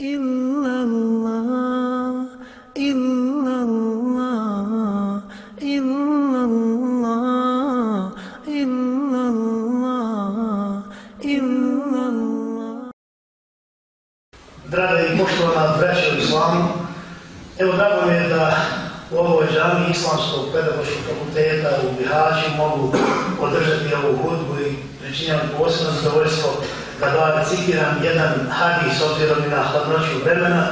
إلا الله إلا الله إلا الله إلا الله إلا الله Draga i poštovana braća u islamu, evo drago mi je da u ovoj džami Islamskog pedagoškog fakulteta u Bihaću mogu održati ovu hudbu i pričinjam posebno zadovoljstvo da da citiram jedan hadis obzirom na hladnoću vremena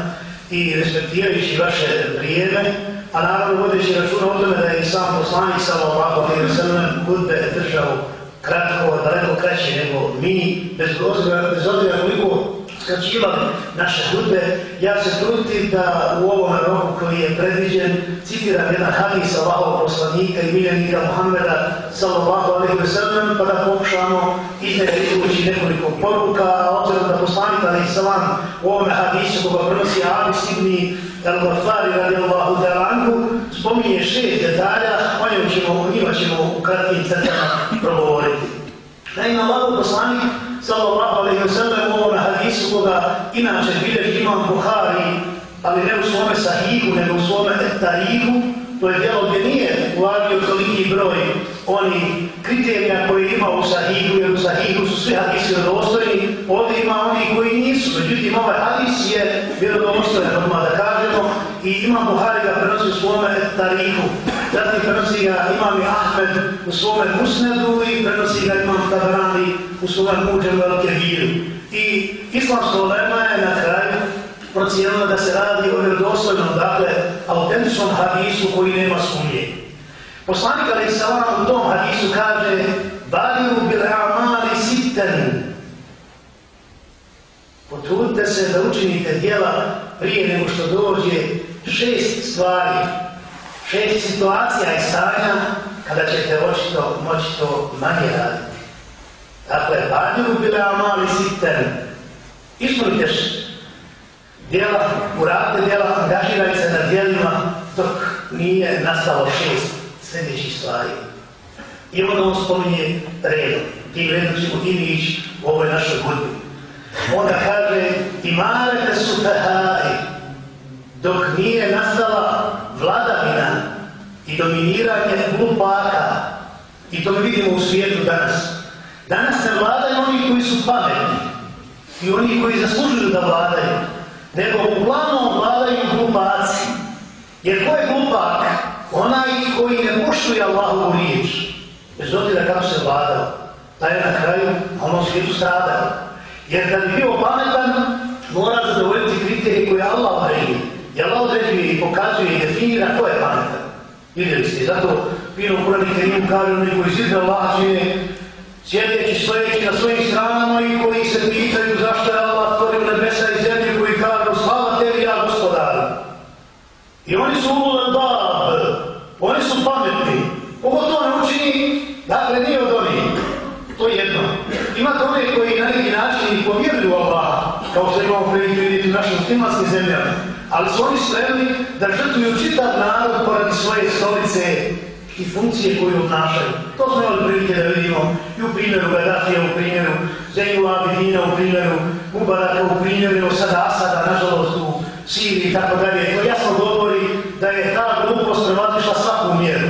i respektirajući vaše vrijeme, a naravno vodeći računa o tome da je sam poslanik sallallahu alejhi ve sellem hudbe držao kratko, daleko kraće nego mi, bez obzira, bez obzira koliko skraćivali naše hudbe, ja se trudim da u ovom roku koji je predviđen citira jedan hadis Allahov poslanika i miljenika Muhammeda sallallahu alaihi wa sallam pa da pokušamo izneti nekoliko poruka, a obzirom da poslanik alaihi sallam u ovom hadisu koga prenosi Abis ibn al-Gafari radijallahu ta'lanku spominje šest detalja, o njima ćemo, o njima ćemo u kratkim crtama progovoriti. Naime, Allahov poslanik sallallahu alaihi wa sallam u ovom hadisu koga inače bilježi imam Buhari, ali ne u svome sahihu, nego u svome tarihu, to je djelo gdje nije ulažio toliki broj oni kriterija koji ima u sahihu, jer u sahihu su svi hadisi vjerodostojni, ovdje ima oni koji nisu, međutim ovaj hadis je vjerodostojen, odmah da kažemo, i ima Buhari ga prenosi u svome tarihu. Zatim prenosi ga imam i Ahmed u svome musnedu i prenosi ga imam Tabarani u svome muđem Velkeviru. I islamsko lema je na kraju procijenila da se radi o vjerodostojnom, dakle, autentičnom hadisu koji nema sumnje. Poslanik Ali Salam u tom hadisu kaže Badiru bil amali sitten Potrudite se da učinite dijela prije nego što dođe šest stvari, šest situacija i stanja kada ćete očito moći to manje raditi. Dakle, Badiru bil amali sitten Ispunite djela, uradite djela, angažirajte se na djelima dok nije nastalo šest sljedećih stvari. I onda on spominje redom. Tim redom ćemo ili ići u ovoj našoj godini. Onda kaže, imarete su fehari, dok nije nastala vladavina i dominiranje glupaka. I to mi vidimo u svijetu danas. Danas se vladaju oni koji su pametni i oni koji zaslužuju da vladaju, nego uglavnom vladaju glupaci. Jer ko je glupak? Onaj koji ne poštuje Allahovu riječ, bez obzira kako se vladao, taj je na kraju na onom svijetu stradao. Jer da bi bio pametan, mora zadovoljiti kriterije koje Allah određuje. I Allah određuje i pokazuje i definira ko je pametan. Vidjeli ste, zato Pino Kurani Kerim kaže oni koji zidne Allah čine sjedeći, stojeći na svojim stranama i koji se pitaju zašto je Allah stvorio nebesa i zemlju koji kažu slava tebi ja gospodaru. I oni su ulul bab, oni su pametni. Kogo to ne učini, dakle nije od onih. To je jedno. Imate one koji na neki način i povjeruju Allah, kao što prilike vidjeti u našim muslimanskim zemljama, ali su oni spremni da žrtvuju čitav narod poradi svoje stolice i funkcije koje obnašaju. To smo imali prilike da vidimo i u primjeru Gaddafija, u primjeru Zeynu Abidina, u primjeru Mubaraka, u primjeru sada Asada, nažalost u Siriji i tako dalje. To jasno govori da je ta glupost prevatišla svaku mjeru.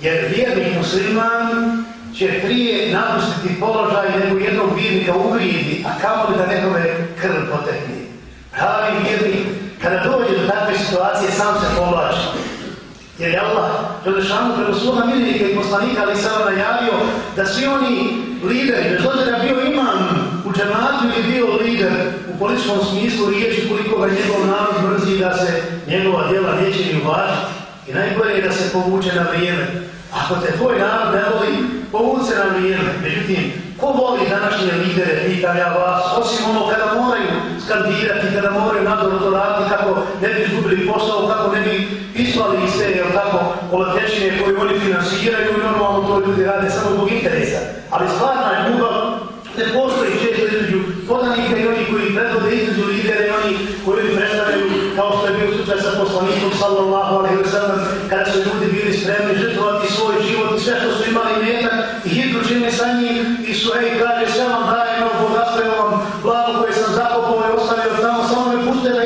Jer vjernik musliman će prije napustiti položaj nego jednog vjernika uvrijedi, a kamo da nekome krv potekne. Pravi vjernik, kada dođe do takve situacije, sam se povlači. Jer je Allah, Želešanu, preko svoga miljenika i poslanika, ali sam najavio da svi oni lideri, bez obzira bio imam u džematu ili bio lider u političkom smislu riječi koliko ga njegov narod mrzi da se njegova djela neće ni uvažiti. I najbolje je da se povuče na vrijeme. Ako te tvoj narod ne voli, povuče na mir. Međutim, ko voli današnje lidere, pitam ja vas, osim ono kada moraju skandirati, kada moraju nadorno to raditi, kako ne bi izgubili posao, kako ne bi ispali iz te, jel tako, olatečine koje oni finansiraju i normalno to ljudi rade samo zbog interesa. Ali stvarna je ljubav ne postoji često između podanika i oni koji predvode između lidere i oni koji predstavljaju kao što je bio slučaj sa poslanikom sallallahu alaihi wa sallam kada su ljudi bili spremni žrtvovati svoj život i sve što su imali metak i hitru čine sa njim i su ej kaže sve vam dajem ovo bogatstvo vam blago koje sam zakopao i ostavio tamo samo me puste da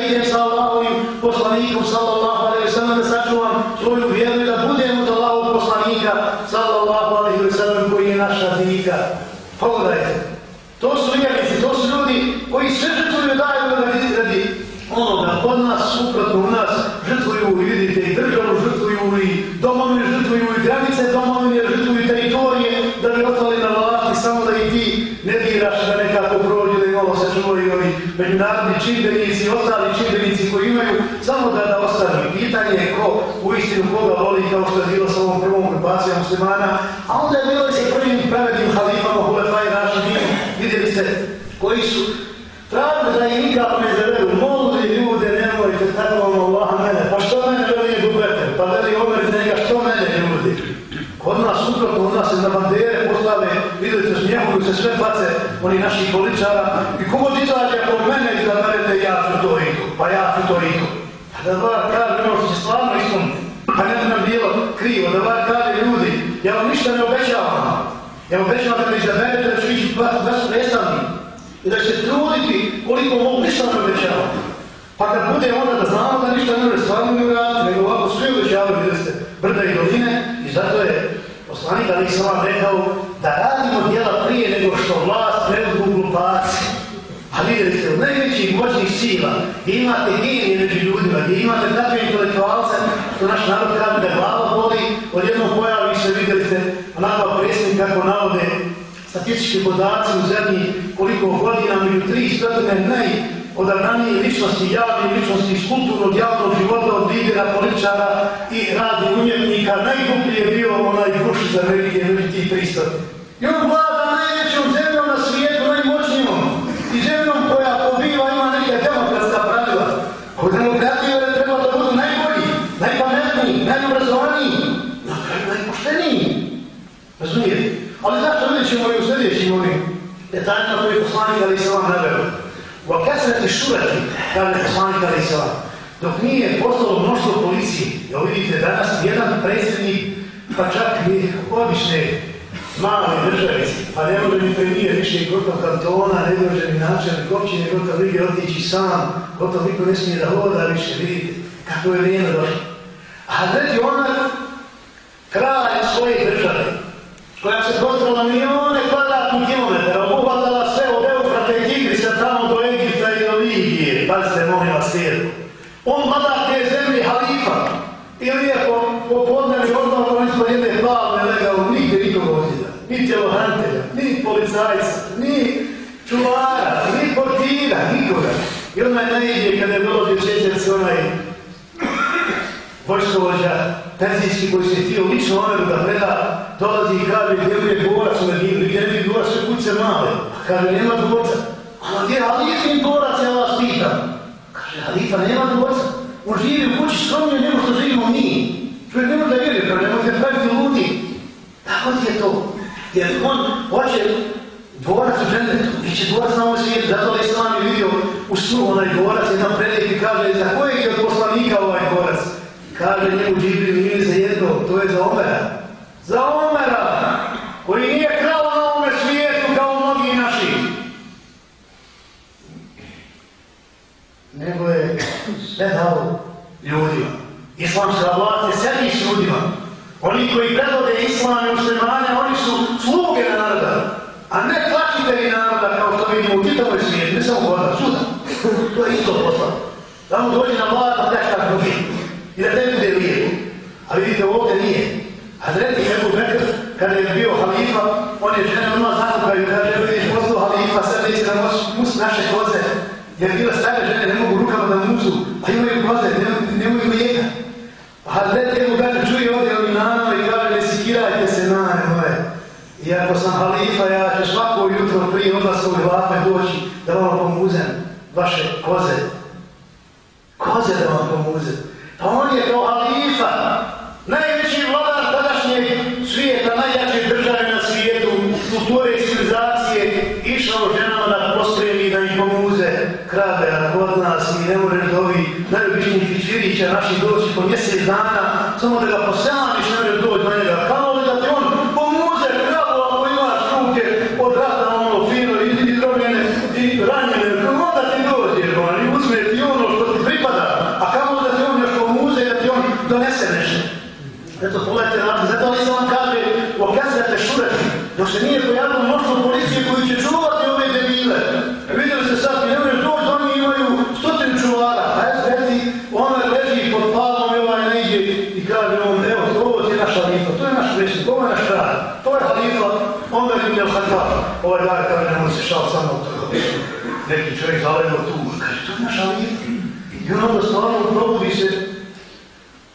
kod nas, suprotno u nas, žrtvuju, vidite, i državu žrtvuju, i domovine žrtvuju, i granice domovine žrtvuju, i teritorije, da bi ostali na vlasti, samo da i ti ne diraš da nekako prođu, da imalo se čuvaju ovi međunarodni čimbenici, i ostali čimbenici koji imaju, samo da da ostane. Pitanje je ko u istinu koga voli, kao što je bilo sa ovom prvom grupacijom muslimana, a onda je bilo i sa prvim pravednim halifama, Hulefaj Rašidin, vidjeli ste koji su. Tražili da ih nikako ne zavedu, molili ljude, nemojte tako vam Allah mene, pa što mene veli je dubete, pa veli Omer iz njega, što mene ljudi? Kod nas, suprotno, od nas na bandere postave, vidjeli ste, smijehuju se sve face, oni naših poličara, i kogod izađe od mene i da merete ja ću to i pa ja ću to i. A da dva kaže, ono što će stvarno ispuniti, pa ne bi nam bilo krivo, da dva kaže ljudi, ja vam ništa ne obećavam, ja vam obećavam da izaberete da ću ići vas predstavnik, i da će truditi koliko mogu ništa ne obećavam. Pa kad bude onda da znamo da ništa ne može stvarno ne uraditi, nego ovako sve obećavaju, vidjeli ste, brda i doline, i zato je poslanik Ali Islam rekao da radimo djela prije nego što vlast preuzmu glupaci. A vidjeli ste, od najvećih moćnih sila, gdje imate genije među ljudima, gdje imate takve intelektualce, što naš narod kaže da glava boli, odjednom pojavi se, vidjeli ste, onako predsjednik kako navode, statistički podaci u zemlji koliko godina među tri stotine od ranije ličnosti, javne ličnosti iz kulturnog javnog života od lidera, političara i radi umjetnika, najgublji je bio onaj Bush za Amerike među tih. I on vlada najvećom zemljom na svijetu, najmoćnijom i zemljom koja pobiva ima neke demokratska pravila. Kod demokratije je treba da budu najbolji, najpametniji, najobrazovaniji, na kraju najpošteniji. Razumijete? Ali zašto vidjet ćemo i u sljedećim ovim detaljima koji je poslanik Ali se vam naveo? U akasrati šurati, kaže poslanik Ali Isalam, dok nije postalo mnoštvo policije, ja vidite danas jedan predsjednik, pa čak i obične male državice, pa ne može ni premijer više gotov kantona, ne može ni načelnik općine, gotov lige otići sam, gotov niko ne smije da hoda više, vidite kako je vrijeme došlo. A gledajte onak, kralj svoje države, koja se prostala milijone kvadratnih kilometara, obuhvala pazite, molim vas svijetu. On vlada te zemlje halifa, ili je po, po podnevi odmah ispod jedne plavne legao, nigde nikoga ozida, ni tjelohrantelja, ni policajca, ni čuvara, ni portira, nikoga. I onaj najidje kada je dolazio četvrc onaj vojskovođa Perzijski koji se htio lično Omeru da preda, dolazi i kaže gdje je borac u ono Medinu, gdje je borac u kuće male. Pa kaže, nema dvorca. A gdje Halifa halifin dvorac, ja vas pitam. Kaže, halifa nema dvorca. On živi u kući skromnije nego što živimo mi. Čovjek ne može da vjeruje, kaže, nemojte praviti ludi. Tako ti je to. Jer on hoće dvorac u džennetu, biće dvorac na ovom svijetu, zato da Islam je vidio u snu onaj dvorac, jedan predlijek i kaže, za kojeg je od poslanika ovaj dvorac? Kaže njemu Džibril, nije za jedno, to je za Omera. Za Omera, koji nije krao na ovome svijetu kao mnogi naši. Nego je sve ljudima. Islamska vlast je sedi s ljudima. Oni koji predvode islame i muslimane, oni su sluge naroda, a ne plaćitelji naroda kao što vidimo u čitavoj svijetu, ne samo kod suda. To je isto posla. Da mu dođe na vlada da pljačka drugi i da ne bude lijepo. A vidite, ovdje nije. Hazreti Ebu Bekr, kada je bio halifa, on je žena odmah zakupaju, je vidiš, poslu halifa, sad neće da mus naše koze, jer bila stare žene, ne mogu rukama imaju koze, ne, ne mogu jeka. A Hazreti Ebu Bekr čuje ovdje ovim nama i kaže, ne sikirajte se nane moje. I ako sam halifa, ja ću svako jutro prije odlaska u hlapne doći da vam pomuzem vaše koze. Koze da vam pomuzem. Pa on je kao halifa, najveći vladar tadašnjeg svijeta, najjače države na svijetu, kulture i civilizacije, išao ženama da postremi, da ih pomuze krabe, a kod nas mi ne možeš da ovi najobičniji fičvirića naši doći po mjesec dana, samo da ga poselaniš, ne možeš doći do njega. Kao li da ti on pomuze krabu ako imaš ruke od rata ono fino i izrobljene i ranjene, onda ti dođe, ono, i uzme ti ono što ti pripada, a kao da ti on još pomuze da ti on donese nešto. Eto, pogledajte na zato li se vam kaže, okazujete šure, dok se nije pojavilo mnoštvo policije koji će čuvati nam se šal samo neki čovjek zavljeno tu. Kaže, to je naš alijek. I onda stvarno probudi se.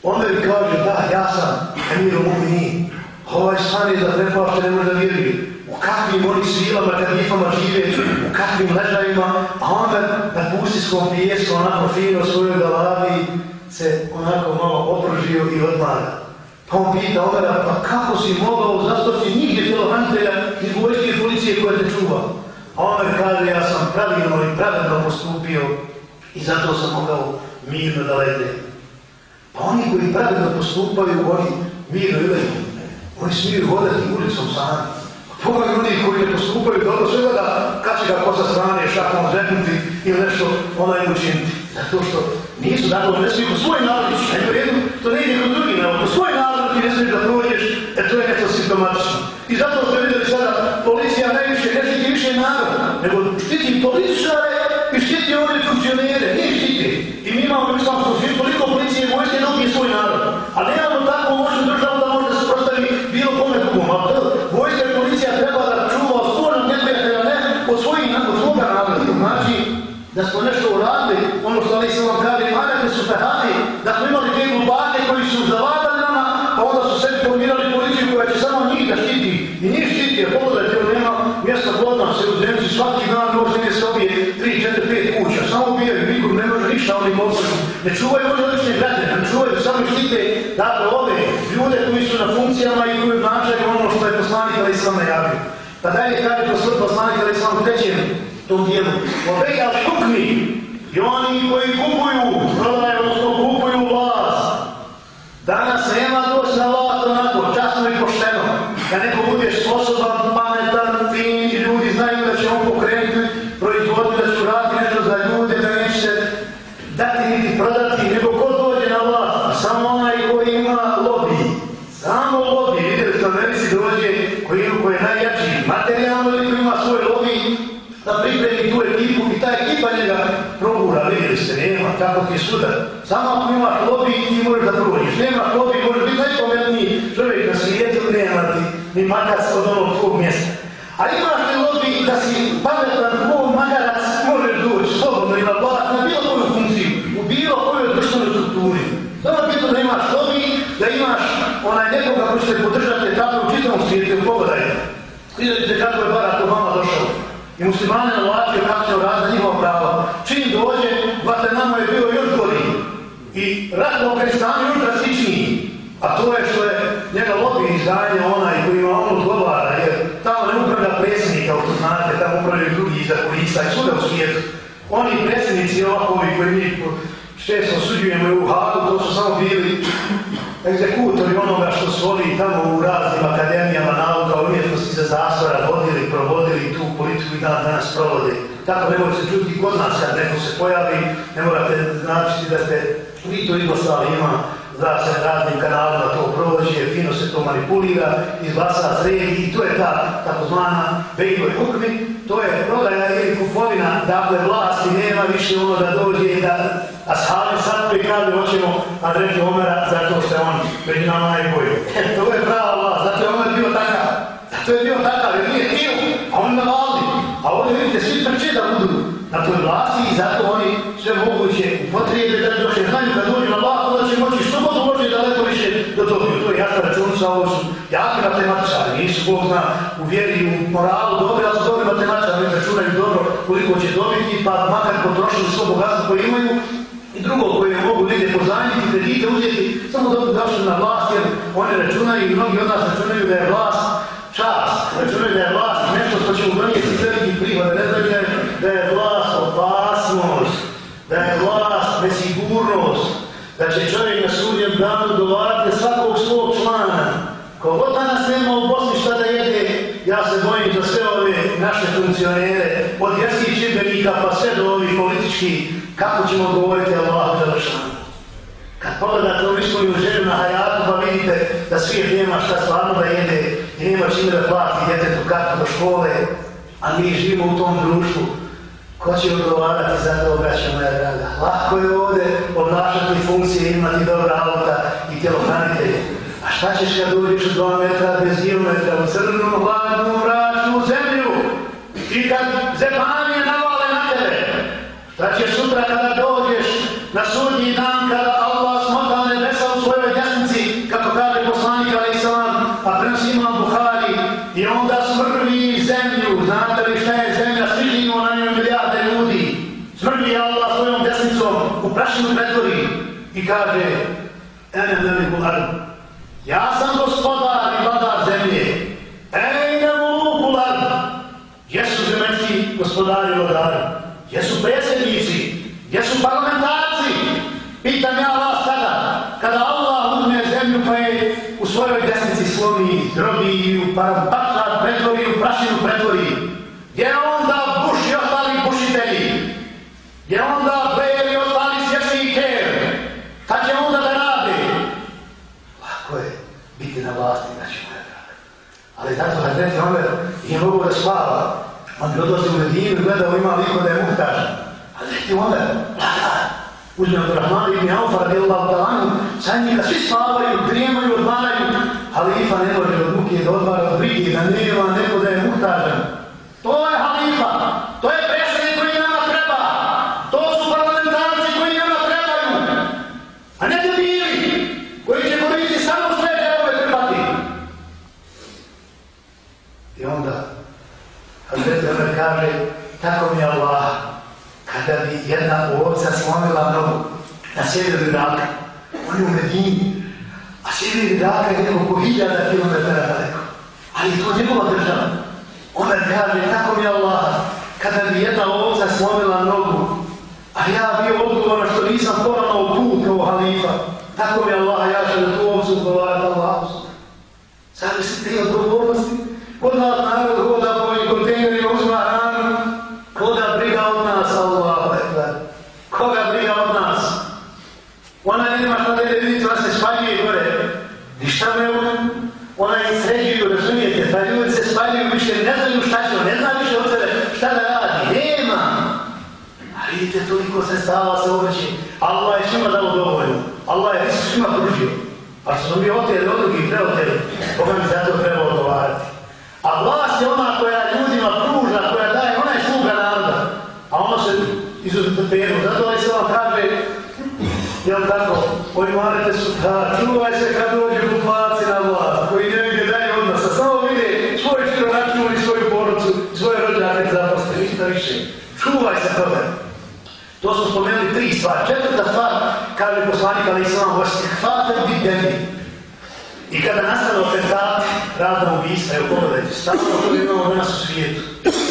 Onda mi kaže, da, ja sam Emir Mumini. Ovaj san je za trepa što ne može vjeriti. U kakvim onih silama, kakvifama žive, u kakvim ležajima. A onda na pustiskom pijesku, onako fino svojoj galavi, se onako malo opružio i odmara. Pa on pita Omera, pa kako si mogao zastoći nigdje telohantelja iz vojske policije koja te čuvao? A Omer kaže, ja sam pravilno i pravilno postupio i zato sam mogao mirno da lete. Pa oni koji pravilno postupaju, oni mirno ileju. Oni smiju hodati ulicom sami. Pa Pogledaj ljudi koji ne postupaju dobro, sve da kad će ga poza strane šakom zretnuti ili nešto onaj učiniti. Zato što nisu, dakle, ne smiju po svoj narod, ne vredu, to ne ide kod drugi narod, po svoj narod ti ne smiješ da prođeš, e to je nešto simptomatično. I zato ste vidjeli sada, policija najviše, ne štiti više narod, nego štiti političare i štiti one funkcionere, nije štiti. I mi imamo u islamskom svijetu toliko policije i vojske da ubije svoj narod. A nemamo tako moćnu državu da može da se prostavi bilo kome drugom. A to, vojska i policija treba da čuva od spornog neprijatelja, ne od svojih, od svoga naroda. Znači, da smo nešto uradili, ono što ali sam vam kaže, manjate su fehati, da smo imali te glubake koji su zavadali nama, pa onda su sebi formirali policiju koja će samo njih da štiti. I njih štiti, jer pogledajte, nema mjesta godna se u zemlji, svaki dan možete se obije 3, 4, 5 kuća, samo ubijaju, nikom ne može ništa oni mogu. Ne čuvaju oni odlične građane, ne čuvaju, samo štite, dakle, ove ljude koji su na funkcijama i koji obnačaju ono što je poslanik ali islam najavio. Pa dalje kaže poslanik ali islam u trećem tom dijelu. Obeja šukni i oni koji kupuju, prodaju, odnosno kupuju vlast. Danas nema doći na vlast onako, časno i pošteno. Kad neko bude sposoban, pametan, fin i ljudi znaju da će on pokrenuti proizvoditi, da će raditi nešto za ljude, da neće se dati niti prodati, nego ko dođe na vlast, samo onaj koji ima lobby. Samo lobby, vidjeli što Americi dođe, koji, koji je najjači materijalno ili koji ima svoj lobby, da pripremi tu ekipu i ta ekipa njega progura, vidjeli ste, nema, kako sudar. Samo ako imaš lobby, ti možeš da prođeš. Nemaš lobby, možeš biti najpomenutniji čovjek na svijetu, nema ti ni magac od onog tvog mjesta. A imaš li lobby da si pametan, tvoj magarac, možeš doći slobodno i na vlast, na bilo koju funkciju, u bilo kojoj društvenoj strukturi. Samo bitno da imaš lobby, da imaš onaj nekoga koji će te podržati tako u čitavom svijetu, pogledajte. Vidite kako je Barack Obama došao. I muslimane na vlasti kako će razda njihova prava. Čim dođe, Guantanamo je bio još gori. I rat u Afganistanu još drastičniji. A to je što je njega lobby izdanje onaj koji ima ono odgovara, jer tamo ne upravlja predsjednik, kao što znate, tamo upravljaju drugi iza kulisa i svuda u svijetu. Oni predsjednici ovakovi koji mi često osuđujemo u Hagu, to su samo bili egzekutori onoga što su oni tamo u raznim akademijama nauka umjetnosti za zastora vodili, provodili dan danas provode. Tako ne možete čuti kod nas kad neko se pojavi, ne morate značiti da ste vi to Jugoslavi ima da se raznim kanalima to prođe, fino se to manipulira, izglasa sredi i to je ta takozvana bejkoj hukmi, to je prodaja ili kupovina, dakle vlasti nema više ono da dođe i da ashabi sad prikali kaže hoćemo Andreti Omera zato što je on među nama najbolji. to je prava vlast, zato je Omer bio takav. Zato je bio takav, jer nije htio, a on na valdi. Ovdje vidite, svi trče da budu na toj vlasti i zato oni sve moguće upotrijebe da dok je znaju kad dođu na vlast, onda će moći što god može daleko više da dobiju. To je jasna računica, ovo su jaki matematičari, nisu Bog zna u vjeri u moralu dobri, ali su dobri matematičari, računaju dobro koliko će dobiti, pa makar potrošili svo bogatstvo koje imaju, i drugo koje mogu negdje pozajmiti, kredite uzeti, samo da budu na vlast, jer oni računaju i mnogi od nas računaju da je vlast čast, računaju znači ono da je vlast nešto što će udonijeti veliki prihod, ne znači da je, da je vlast opasnost, da je vlast nesigurnost, da će čovjek na sudjem danu dovarati svakog svog člana. Kogod danas nema u Bosni šta da jede, ja se bojim za sve ove naše funkcionere, od vjerskih čimbenika pa sve do ovih političkih, kako ćemo govoriti Allah za vršanu. Kad pogledate ovu svoju ženu na hajatu, pa vidite da svijet nema šta stvarno da jede i nema čime da plati djetetu kartu do škole, a mi živimo u tom društvu. Ko će odgovarati za to, braća moja draga? Lako je ovdje obnašati funkcije, imati dobra auta i tjelohranitelje. A šta ćeš kad uđeš u dva metra bez kilometra u crnu, hladnu, mračnu zemlju? I kad zepanije navale na tebe, šta ćeš sutra sutra kada dođeš na sudnji dan kada Allah smota nebesa u svojoj desnici, kako kaže poslanik alaih salam, a prenosi imam Buhari, i onda smrvi zemlju, znate li šta je zemlja, svi živimo na njoj milijarde ljudi, smrvi Allah svojom desnicom, u prašinu pretvori i kaže, ene veliku ardu, ja sam gospodar i vladar zemlje, ene veliku ardu, jesu zemaljski gospodari i vladari, jesu predsjednici, jesu parlamentarci, pitam ja vas sada, kada Allah uzme zemlju pa je u svojoj desnici slomi, drobi i u parabačar pretvori, u prašinu pretvori, gdje onda buši i ostali bušitelji, gdje onda Blair i ostali svječni ker, kad će onda da rade? Lako je biti na vlasti, znači moja draga. Ali zato Hazreti Omer je mogu da spava, I odlazi u Medinu i gledao ima liko da je muhtaž. Hazreti Omer, laka, uzme od Rahman ibn Aufa radijallahu talanu, sa njega svi spavaju, drijemaju, odmaraju, halifa ne može od muke da odmara od brige, da nema neko da je muhtažan. To je halifa, Hazreti kaže, tako mi je Allah, kada bi jedna ovca slomila nogu na sjeveru Iraka, on je u Medini, a sjever Iraka je nekoliko hiljada kilometara daleko, ali to njegova država. Ona kaže, tako mi je Allah, kada bi jedna ovca slomila nogu, a ja bio odgovoran što nisam poravnao put kao halifa, tako mi je Allah, ja ću da tu ovcu odgovarati Allah. Sada se te odgovornosti, kod nas narod hoda po ovim kontejnerima, uzma hranu, koga briga od nas, Allah, koga briga od nas? Ona nema šta da ide vidjeti, ona se spaljuje gore. Ništa me u ona je sređuju, razumijete, pa ljudi se spaljuju više, ne znaju šta će, ne zna više od sebe šta da radi, nema. A vidite, toliko se stava se obrći, Allah je svima dao dovoljno, Allah je svima pružio. A što smo mi oteli od drugih preoteli, Boga mi za treba odgovarati. A vlast je ona koja ljudima pruža, koja daje, ona je sluga naroda. A ono se izuzetno penu. Zato ovaj se vam kaže, jel tako, pojmarite su da, čuvaj se kad dođe kupaci na vlast, koji ne vide dalje od nas, a samo vide svoj čiro račun i svoju porucu, svoje rođake zaposle, ništa više. Čuvaj se toga. To su spomenuli tri stvari. Četvrta stvar, kaže poslanik, ali i sam vam hoćete, hvatate. I kada nastane atentat, radna ubijstva, evo pogledajte, stavno to imamo danas u svijetu.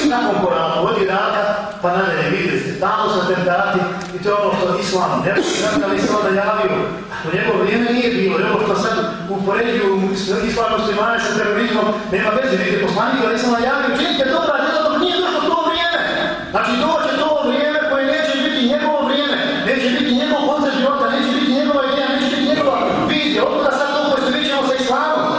Nakon Korana, od Iraka, pa nadalje, vidjeli ste, tamo su atentati i to je ono što Islam, ne bi se ali Islam najavio. A to njegovo vrijeme nije bilo, evo što sad upoređuju Islam muslimane sa terorizmom, nema veze, vidite, poslanik, ali Islam najavio, činite dobra djela dok nije došlo to vrijeme. Znači, dođe to vrijeme koje neće biti njegovo vrijeme, neće biti njegov koncept života, neće biti njegova ideja, neće biti njegova vizija. Otkuda sad to poistovjećemo sa Islamom?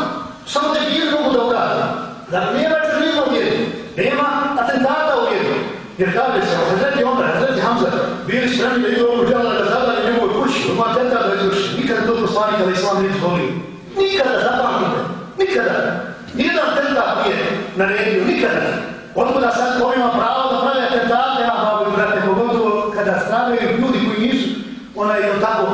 Samo te bili mogu da ukažu. Da nema ekstremizma u vjeru, nema atentata u vjeru. Jer kaže se, Hazreti Omer, Hazreti Hamza, bili spremni da idu ovu djela da zadali njegovoj kući, ima atentat da izvrši. Nikada to poslanik kada Islam nije zvolio. Nikada, zapamtite, nikada. Nijedan atentat nije naredio, nikada. Otkuda sad ko ima pravo da pravi atentate, a babu i brate, pogotovo kada stradaju ljudi koji nisu, onaj je tako,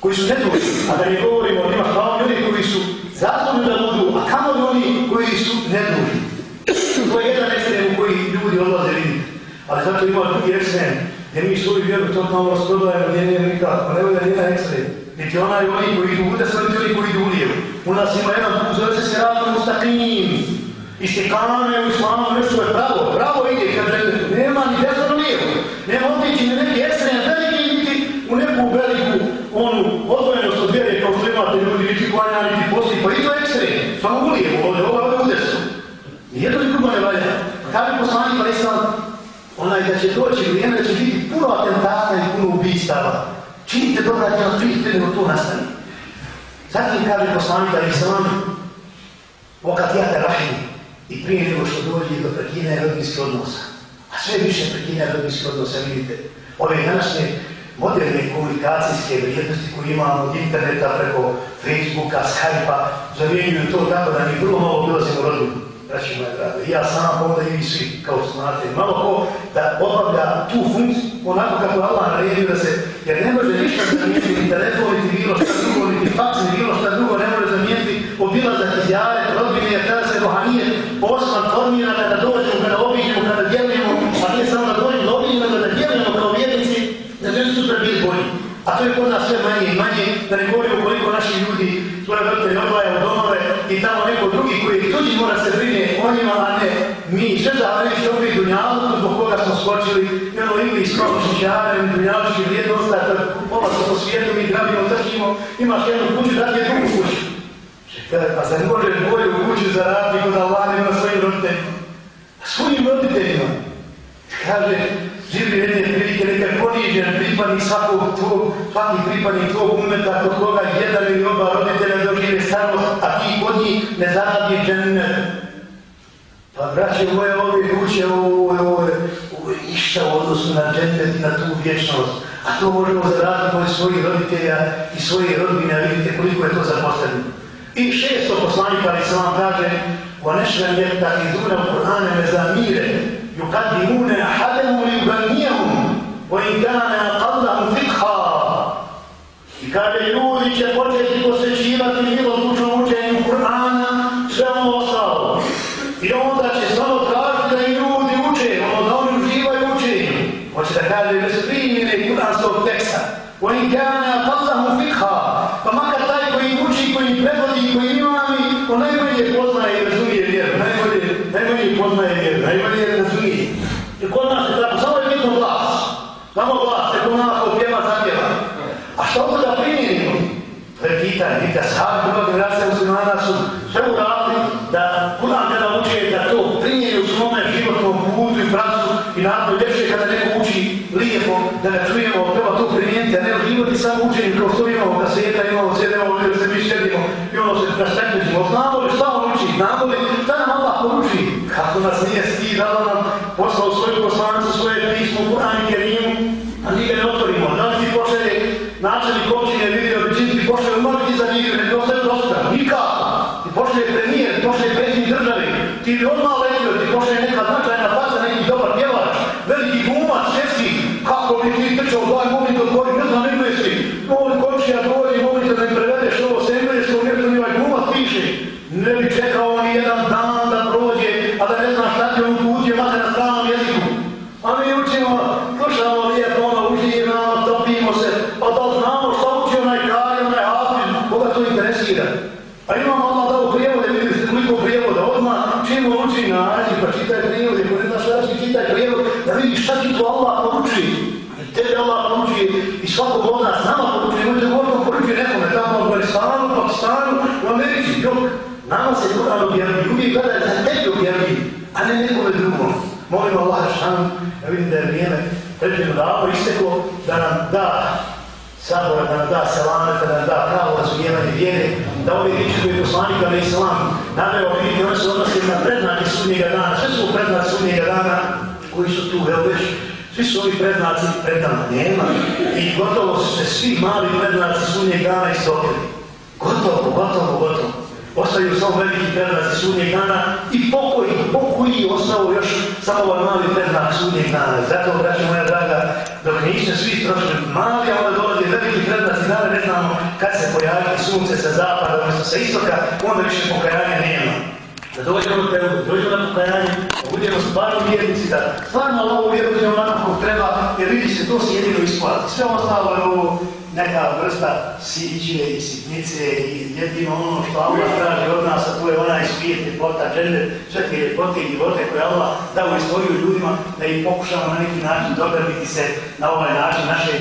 koji su nedužni, a da ne govorimo o njima, kao ljudi koji su zaslužni da budu, a kamo li oni koji su nedužni. To je jedan ekstrem u koji ljudi odlaze vidjeti. Ali zato ima drugi ekstrem, gdje mi svoju vjeru totalno rasprodajemo, gdje nije nikako, ne bude jedan ekstrem. Niti onaj oni koji idu udesno, sve oni koji idu ulijevo. U nas ima jedan put, zove se Seratom Mustakim. Istikame u islamu nešto je pravo, pravo ide kad rekli, nema ni desno ni lijevo. Nema otići ni neke ekstrem, veliki niti u neku veliku onu odvojenost od vjere kao što imate ljudi, niti klanja, niti posti, pa i to ekstrem. Samo ulijevo, ovdje, ovo je udesno. Nijedno ni drugo ne valja. Kaže poslanik, pa ali sam, onaj da će doći vrijeme, da će biti puno atentata i puno ubistava. Činite dobra djela, činite nego to nastane. Zatim kaže poslanik, pa ali sam, Vokat jate rahim i prije nego što dođe do prekine rodinskih odnosa. A sve više prekine rodinskih odnosa, vidite, ove današnje moderne komunikacijske vrijednosti koje imamo od interneta preko Facebooka, Skype-a, zamijenjuju to tako da mi vrlo malo dolazimo rodinu. braći moje drage, i ja sam, pa i vi svi, kao što znate, malo ko da obavlja tu funkciju, onako kako Allah naredio da se, jer ne može ništa zamijeniti, ni telefon, niti bilo šta drugo, niti fax, ni bilo šta drugo, ne može zamijeniti obilazak izjave, rodbine, rohanije poslan formira kada dođemo, kada obiđemo, kada djelujemo, a nije samo da dođemo, da obiđemo, nego da djelujemo kao vjernici, da će super bili bolji. A to je kod nas sve manje i manje, da ne govorimo koliko naši ljudi svoje vrte odvaja u domove i tamo neko drugi koji tuđi mora se brine o njima, a ne mi Sve da vam što bi dunjalu, zbog koga smo skočili, i ono ili iz komičničara, i dunjalučki vrijednost, da pola se po svijetu, mi grabimo, trčimo, imaš jednu kuću, dati je drugu kuću. Pa se ne može bolje u kuću zaraditi kod Allah na svojim roditeljima. Svojim roditeljima. Kaže, živi jedne prilike, neka ponižen pripadnik svakog tvog, svaki pripadnik tvog umeta, kod koga jedan ili oba roditelja dožive starost, a ti kod njih ne zaradi džennet. Pa braće moje ove kuće, ovo je, ovo je, ovo je ništa u odnosu na džennet i na tu vječnost. A to možemo zaraditi od svojih roditelja i svojih rodbina, vidite koliko je to zaposleno. I šesto poslanika, ali se vam kaže, ونشرا يتخذون القرآن مزامير يقدمون أحدهم ليغنيهم وإن كان أقلهم فقها I kada ljudi će početi posvećivati milostučnom vidite, sahabi druga generacija muslimana su sve uradili da Kur'an kada uče da to primjeri u svome životnom putu i pracu i naravno ljepše kada neko uči lijepo, da ne čujemo, treba to primijeniti, a ne uživati samo učenje kao što imamo kaseta, imamo CD, imamo da se mi šedimo i ono se presteknemo. Znamo li šta on uči? Znamo li šta nam Allah poruči? Kako nas nije stid, da nam poslao svoju poslanicu, svoje pismo, Kur'an i Kerimu, a mi ga ne otvorimo. Da načelnik općine vidio da ti pošelje mnogi za njih, ne to sve dosta. Nikako. Ti pošle premijer, ti predsjednik države. Ti bi odmah letio, ti pošle neka značajna faca, neki dobar pjevač, veliki gumac, šeski, Kako bi ti trčao, daj molim te odgovori, ne znam engleski. Molim komšija dođi, molim te da im prevedeš ovo s engleskog, nešto mi ovaj gumac piše. Ne bi čekao ni jedan dan da prođe, a da ne znam šta ti on putio, mate na stranom jeziku. A mi učimo, slušamo lijepo, ono, uživamo, topimo se, pa da znamo šta uči onaj kraj, onaj hafin, koga to interesira. A imamo odmah da u prijevode, vidite koliko prijevoda, odmah čim on uči nađi, pa čitaj prijevode, ko ne znaš šta čitaj prijevod, da vidiš šta ti to Allah poruči. Tebe Allah poruči i svakog od nas nama poruči, nemojte govoriti poruči nekome, tamo u Afganistanu, Pakistanu, u Americi, jok. Nama se Kur'an objavlji, uvijek gleda je za tebi objavlji, a ne nekome drugom. Molim Allah šan, ja vidim da je vrijeme predviđeno davno isteklo, da nam da sabora, da nam da selameta, da nam da pravo razumijevanje vjere, da ove riječi koji je poslanik ali islam, nadaju vidite, oni se odnosi na prednake sudnjega dana, sve su prednake sudnjega dana koji su tu, evo već, svi su ovi prednaci predama nema i gotovo su se svi mali prednaci sudnjeg dana istopili. Gotovo, gotovo, gotovo. Ostaju samo veliki prednaci sudnjeg dana i pokoji, pokoji ostao još samo ovaj mali prednak sudnjeg dana. Zato, braću moja draga, dok niste svi trošili mali, a onda dolazi veliki prednaci dana, ne znamo kad se pojavi sunce sa zapada, odnosno sa istoka, onda više pokajanja nema. Da dođemo do tebe, dođemo na pokajanje, da budemo stvarno vjernici, da stvarno ovo vjerujemo onako kako treba, jer vidi se, to se jedino isplati. Sve ostalo je ovo neka vrsta siđe i sitnice i jedino ono što Allah traži od nas, a to je onaj svijet, ljepota, džender, sve te ljepote i ljepote koje Allah dao istoriju ljudima, da ih pokušamo na neki način dobrabiti se na ovaj način naše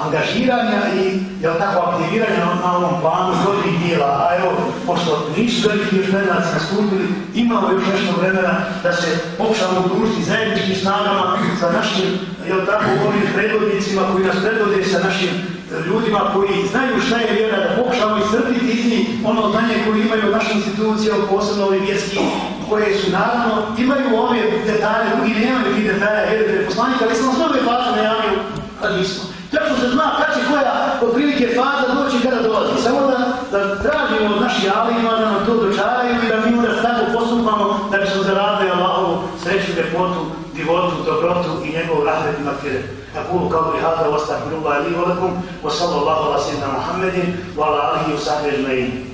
angažiranja i jel tako aktiviranja na, na ovom planu dobrih dijela, a evo, pošto nisu veliki još prednaci nastupili, imamo još nešto vremena da se pokušamo udružiti zajedničkim snagama sa našim, jel tako, ovim predvodnicima koji nas predvode sa našim e, ljudima koji znaju šta je vjera, da pokušamo iscrpiti iz njih ono znanje koje imaju naše institucije, posebno ovi vjerski, koje su naravno, imaju ove detalje, drugi nemaju tih detalja, jer poslanika, ali sam nas mnogo faze najavio, kad nismo. Tako se zna kad će koja od prilike faza doći kada dolazi. Samo da, da tražimo od naših alima da nam to dočaraju i da mi onda tako postupamo da bi se ljepotu, divotu, dobrotu i njegov rahmet i makfire. أقول قولي هذا واستغفر الله لي ولكم وصلى الله على سيدنا محمد وعلى آله وصحبه أجمعين